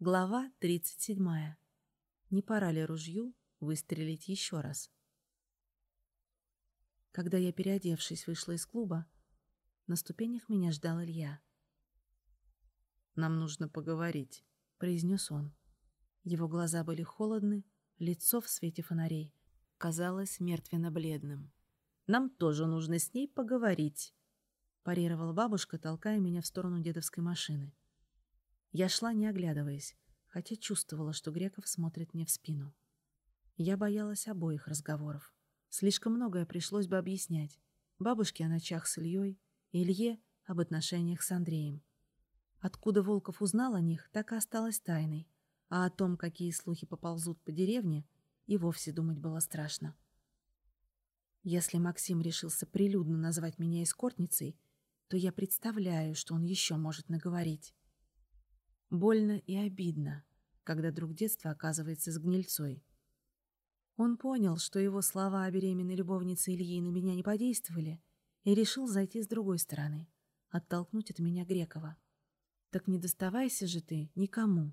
Глава 37. Не пора ли ружью выстрелить еще раз? Когда я, переодевшись, вышла из клуба, на ступенях меня ждал Илья. «Нам нужно поговорить», — произнес он. Его глаза были холодны, лицо в свете фонарей казалось мертвенно-бледным. «Нам тоже нужно с ней поговорить», — парировала бабушка, толкая меня в сторону дедовской машины. Я шла, не оглядываясь, хотя чувствовала, что Греков смотрит мне в спину. Я боялась обоих разговоров. Слишком многое пришлось бы объяснять. Бабушке о ночах с Ильей, Илье об отношениях с Андреем. Откуда Волков узнал о них, так и осталось тайной, а о том, какие слухи поползут по деревне, и вовсе думать было страшно. Если Максим решился прилюдно назвать меня эскортницей, то я представляю, что он еще может наговорить. Больно и обидно, когда друг детства оказывается с гнильцой. Он понял, что его слова о беременной любовнице Ильи на меня не подействовали, и решил зайти с другой стороны, оттолкнуть от меня Грекова. Так не доставайся же ты никому.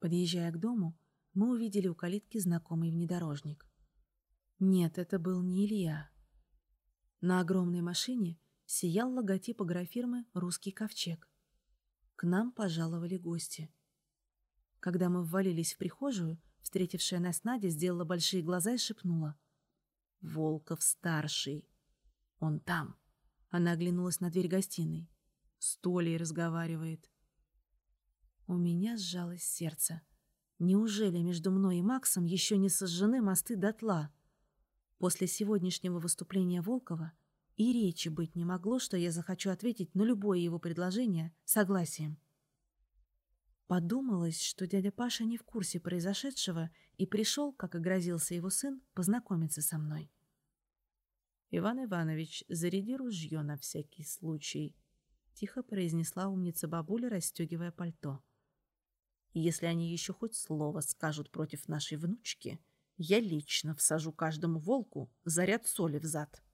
Подъезжая к дому, мы увидели у калитки знакомый внедорожник. Нет, это был не Илья. На огромной машине сиял логотип агрофирмы «Русский ковчег». К нам пожаловали гости. Когда мы ввалились в прихожую, встретившая нас Надя сделала большие глаза и шепнула. «Волков-старший! Он там!» Она оглянулась на дверь гостиной. С Толей разговаривает. У меня сжалось сердце. Неужели между мной и Максом еще не сожжены мосты дотла? После сегодняшнего выступления Волкова и речи быть не могло, что я захочу ответить на любое его предложение согласием. Подумалось, что дядя Паша не в курсе произошедшего и пришел, как и грозился его сын, познакомиться со мной. «Иван Иванович, заряди ружье на всякий случай», — тихо произнесла умница бабуля, расстегивая пальто. «Если они еще хоть слово скажут против нашей внучки, я лично всажу каждому волку заряд соли в зад».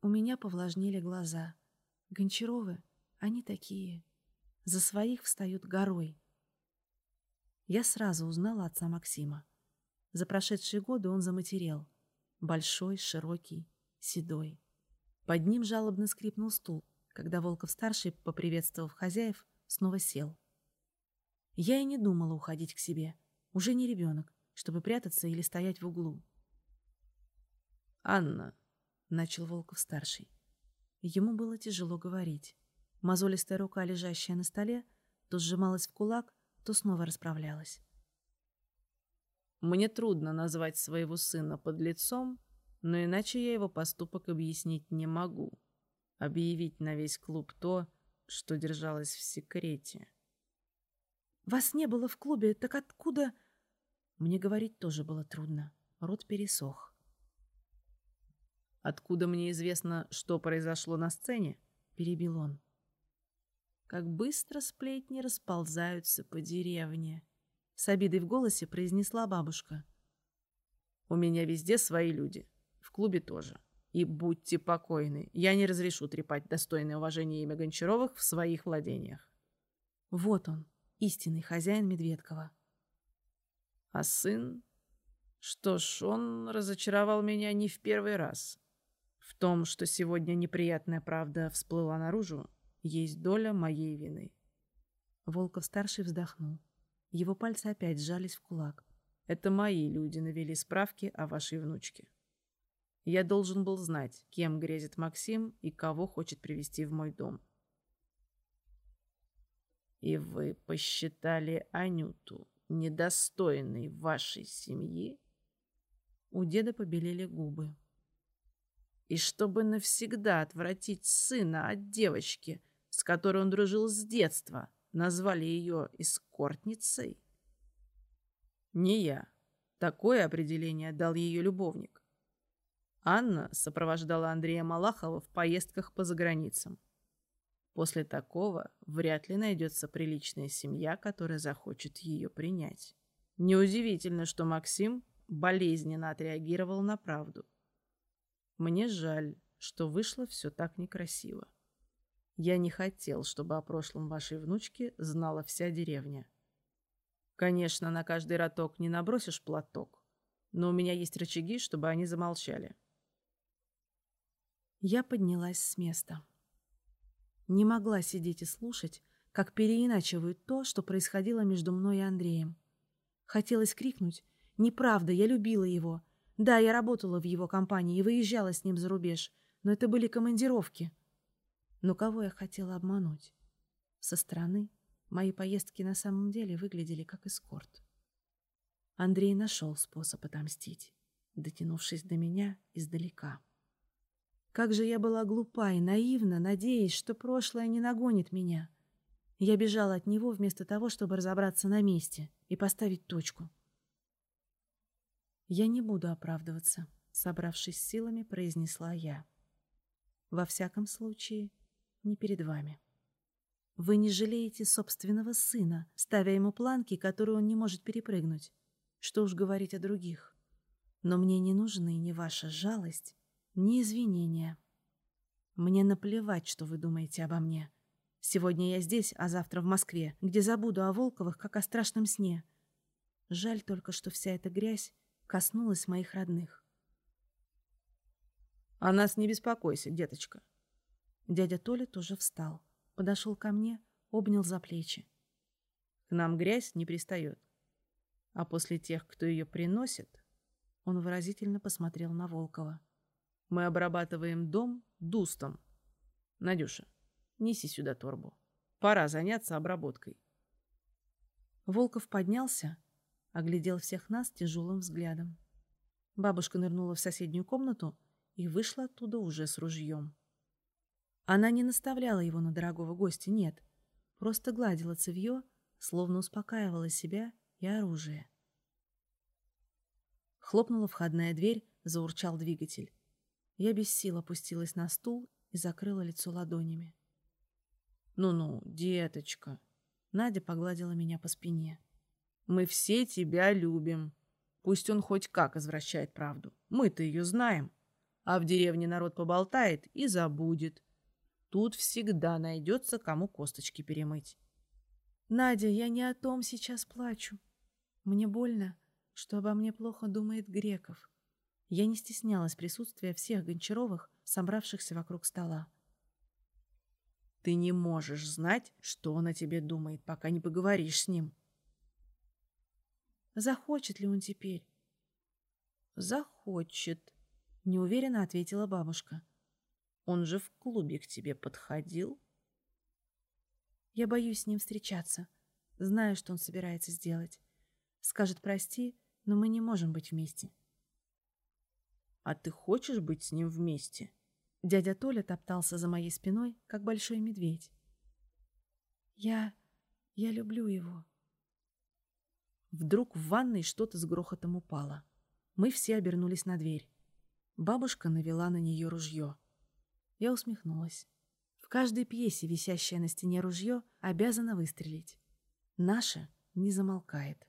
У меня повлажнели глаза. Гончаровы, они такие. За своих встают горой. Я сразу узнала отца Максима. За прошедшие годы он заматерел. Большой, широкий, седой. Под ним жалобно скрипнул стул, когда Волков-старший, поприветствовав хозяев, снова сел. Я и не думала уходить к себе. Уже не ребенок, чтобы прятаться или стоять в углу. «Анна, — начал Волков-старший. Ему было тяжело говорить. Мозолистая рука, лежащая на столе, то сжималась в кулак, то снова расправлялась. «Мне трудно назвать своего сына под лицом, но иначе я его поступок объяснить не могу. Объявить на весь клуб то, что держалось в секрете». «Вас не было в клубе, так откуда...» Мне говорить тоже было трудно. Рот пересох. «Откуда мне известно, что произошло на сцене?» — перебил он. Как быстро сплетни расползаются по деревне. С обидой в голосе произнесла бабушка. «У меня везде свои люди. В клубе тоже. И будьте покойны, я не разрешу трепать достойное уважение имя Гончаровых в своих владениях». Вот он, истинный хозяин Медведкова. А сын? Что ж, он разочаровал меня не в первый раз. В том, что сегодня неприятная правда всплыла наружу, есть доля моей вины. Волков-старший вздохнул. Его пальцы опять сжались в кулак. Это мои люди навели справки о вашей внучке. Я должен был знать, кем грезит Максим и кого хочет привести в мой дом. И вы посчитали Анюту недостойной вашей семьи? У деда побелели губы. И чтобы навсегда отвратить сына от девочки, с которой он дружил с детства, назвали ее эскортницей? Не я. Такое определение дал ее любовник. Анна сопровождала Андрея Малахова в поездках по заграницам. После такого вряд ли найдется приличная семья, которая захочет ее принять. Неудивительно, что Максим болезненно отреагировал на правду. Мне жаль, что вышло все так некрасиво. Я не хотел, чтобы о прошлом вашей внучки знала вся деревня. Конечно, на каждый роток не набросишь платок, но у меня есть рычаги, чтобы они замолчали. Я поднялась с места. Не могла сидеть и слушать, как переиначивают то, что происходило между мной и Андреем. Хотелось крикнуть «Неправда, я любила его. Да, я работала в его компании и выезжала с ним за рубеж, но это были командировки». Но кого я хотела обмануть? Со стороны мои поездки на самом деле выглядели как эскорт. Андрей нашел способ отомстить, дотянувшись до меня издалека. Как же я была глупа и наивна, надеясь, что прошлое не нагонит меня. Я бежала от него вместо того, чтобы разобраться на месте и поставить точку. «Я не буду оправдываться», — собравшись силами, произнесла я. «Во всяком случае, не перед вами. Вы не жалеете собственного сына, ставя ему планки, которые он не может перепрыгнуть. Что уж говорить о других. Но мне не нужны ни ваша жалость, ни извинения. Мне наплевать, что вы думаете обо мне. Сегодня я здесь, а завтра в Москве, где забуду о Волковых, как о страшном сне. Жаль только, что вся эта грязь коснулась моих родных. «О нас не беспокойся, деточка». Дядя Толя тоже встал, подошел ко мне, обнял за плечи. «К нам грязь не пристает. А после тех, кто ее приносит...» Он выразительно посмотрел на Волкова. «Мы обрабатываем дом дустом. Надюша, неси сюда торбу. Пора заняться обработкой». Волков поднялся, оглядел всех нас тяжелым взглядом. Бабушка нырнула в соседнюю комнату и вышла оттуда уже с ружьем. Она не наставляла его на дорогого гостя, нет, просто гладила цевье, словно успокаивала себя и оружие. Хлопнула входная дверь, заурчал двигатель. Я без сил опустилась на стул и закрыла лицо ладонями. «Ну-ну, деточка!» Надя погладила меня по спине. Мы все тебя любим. Пусть он хоть как извращает правду. Мы-то ее знаем. А в деревне народ поболтает и забудет. Тут всегда найдется, кому косточки перемыть. Надя, я не о том сейчас плачу. Мне больно, что обо мне плохо думает Греков. Я не стеснялась присутствия всех Гончаровых, собравшихся вокруг стола. Ты не можешь знать, что он о тебе думает, пока не поговоришь с ним. Захочет ли он теперь? Захочет, неуверенно ответила бабушка. Он же в клубе к тебе подходил. Я боюсь с ним встречаться. Знаю, что он собирается сделать. Скажет прости, но мы не можем быть вместе. А ты хочешь быть с ним вместе? Дядя Толя топтался за моей спиной, как большой медведь. Я... я люблю его. Вдруг в ванной что-то с грохотом упало. Мы все обернулись на дверь. Бабушка навела на нее ружье. Я усмехнулась. В каждой пьесе, висящее на стене ружье, обязано выстрелить. Наше не замолкает.